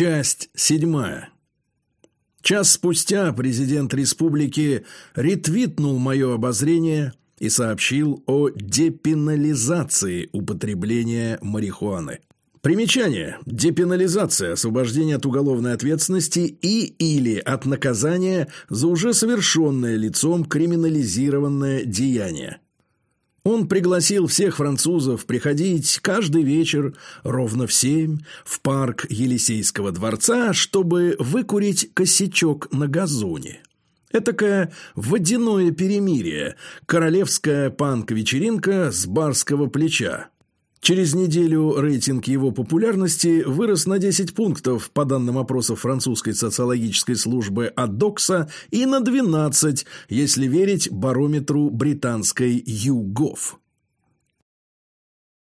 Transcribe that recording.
Часть седьмая. Час спустя президент республики ретвитнул мое обозрение и сообщил о депенализации употребления марихуаны. Примечание. Депенализация – освобождение от уголовной ответственности и или от наказания за уже совершенное лицом криминализированное деяние. Он пригласил всех французов приходить каждый вечер ровно в семь в парк Елисейского дворца, чтобы выкурить косячок на газоне. Этакое водяное перемирие, королевская панк-вечеринка с барского плеча. Через неделю рейтинг его популярности вырос на 10 пунктов по данным опросов французской социологической службы Адокса и на 12, если верить барометру британской YouGov.